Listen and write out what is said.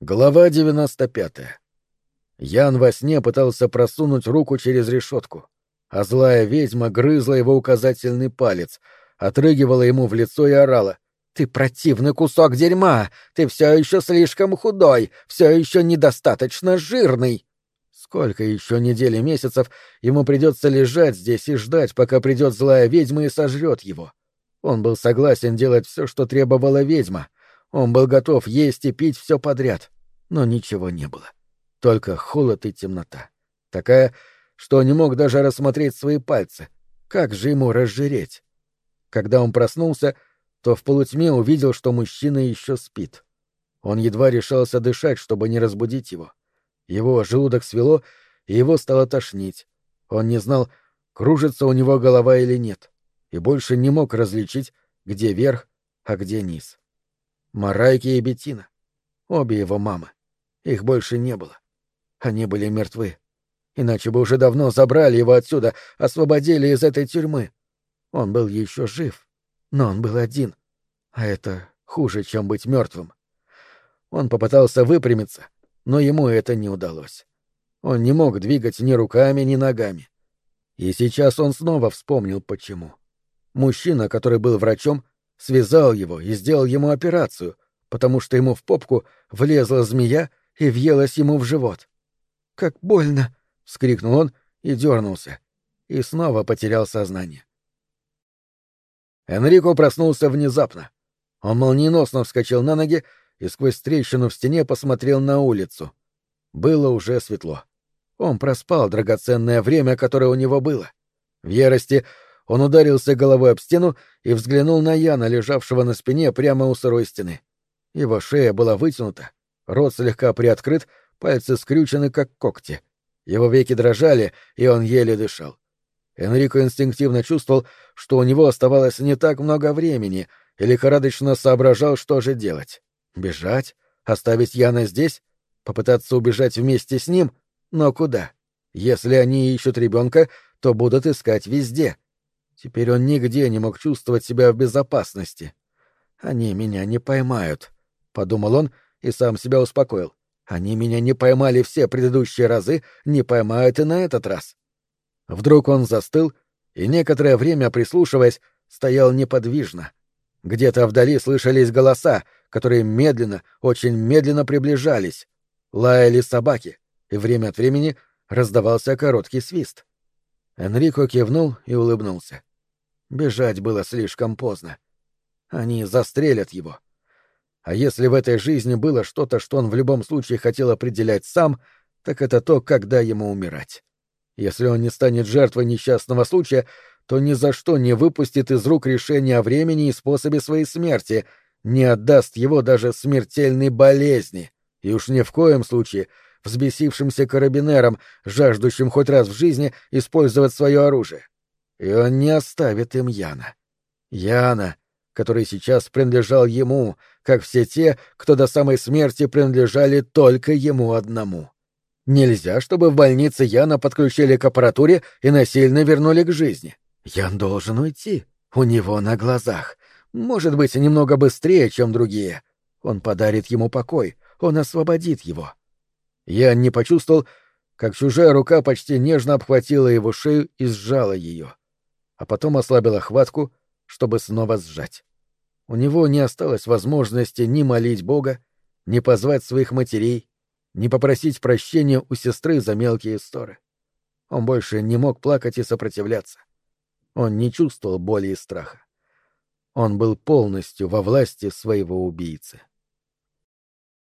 Глава 95. Ян во сне пытался просунуть руку через решетку, а злая ведьма грызла его указательный палец, отрыгивала ему в лицо и орала. «Ты противный кусок дерьма! Ты все еще слишком худой, все еще недостаточно жирный!» Сколько еще недель и месяцев ему придется лежать здесь и ждать, пока придет злая ведьма и сожрет его? Он был согласен делать все, что требовала ведьма — он был готов есть и пить все подряд, но ничего не было. Только холод и темнота. Такая, что не мог даже рассмотреть свои пальцы. Как же ему разжиреть? Когда он проснулся, то в полутьме увидел, что мужчина еще спит. Он едва решался дышать, чтобы не разбудить его. Его желудок свело, и его стало тошнить. Он не знал, кружится у него голова или нет, и больше не мог различить, где верх, а где низ. Марайки и Бетина. Обе его мамы. Их больше не было. Они были мертвы. Иначе бы уже давно забрали его отсюда, освободили из этой тюрьмы. Он был еще жив, но он был один. А это хуже, чем быть мертвым. Он попытался выпрямиться, но ему это не удалось. Он не мог двигать ни руками, ни ногами. И сейчас он снова вспомнил, почему. Мужчина, который был врачом, связал его и сделал ему операцию, потому что ему в попку влезла змея и въелась ему в живот. «Как больно!» — вскрикнул он и дернулся, и снова потерял сознание. Энрико проснулся внезапно. Он молниеносно вскочил на ноги и сквозь трещину в стене посмотрел на улицу. Было уже светло. Он проспал драгоценное время, которое у него было. В ярости он ударился головой об стену и взглянул на Яна, лежавшего на спине прямо у сырой стены. Его шея была вытянута, рот слегка приоткрыт, пальцы скрючены, как когти. Его веки дрожали, и он еле дышал. Энрико инстинктивно чувствовал, что у него оставалось не так много времени, и лихорадочно соображал, что же делать. Бежать? Оставить Яна здесь? Попытаться убежать вместе с ним? Но куда? Если они ищут ребенка, то будут искать везде. Теперь он нигде не мог чувствовать себя в безопасности. «Они меня не поймают», — подумал он и сам себя успокоил. «Они меня не поймали все предыдущие разы, не поймают и на этот раз». Вдруг он застыл и, некоторое время прислушиваясь, стоял неподвижно. Где-то вдали слышались голоса, которые медленно, очень медленно приближались. Лаяли собаки, и время от времени раздавался короткий свист. Энрико кивнул и улыбнулся. Бежать было слишком поздно. Они застрелят его. А если в этой жизни было что-то, что он в любом случае хотел определять сам, так это то, когда ему умирать. Если он не станет жертвой несчастного случая, то ни за что не выпустит из рук решение о времени и способе своей смерти, не отдаст его даже смертельной болезни, и уж ни в коем случае взбесившимся карабинерам, жаждущим хоть раз в жизни использовать свое оружие. И он не оставит им Яна. Яна, который сейчас принадлежал ему, как все те, кто до самой смерти принадлежали только ему одному. Нельзя, чтобы в больнице Яна подключили к аппаратуре и насильно вернули к жизни. Ян должен уйти. У него на глазах. Может быть, немного быстрее, чем другие. Он подарит ему покой. Он освободит его. Ян не почувствовал, как чужая рука почти нежно обхватила его шею и сжала ее а потом ослабила хватку, чтобы снова сжать. У него не осталось возможности ни молить Бога, ни позвать своих матерей, ни попросить прощения у сестры за мелкие ссоры. Он больше не мог плакать и сопротивляться. Он не чувствовал боли и страха. Он был полностью во власти своего убийцы.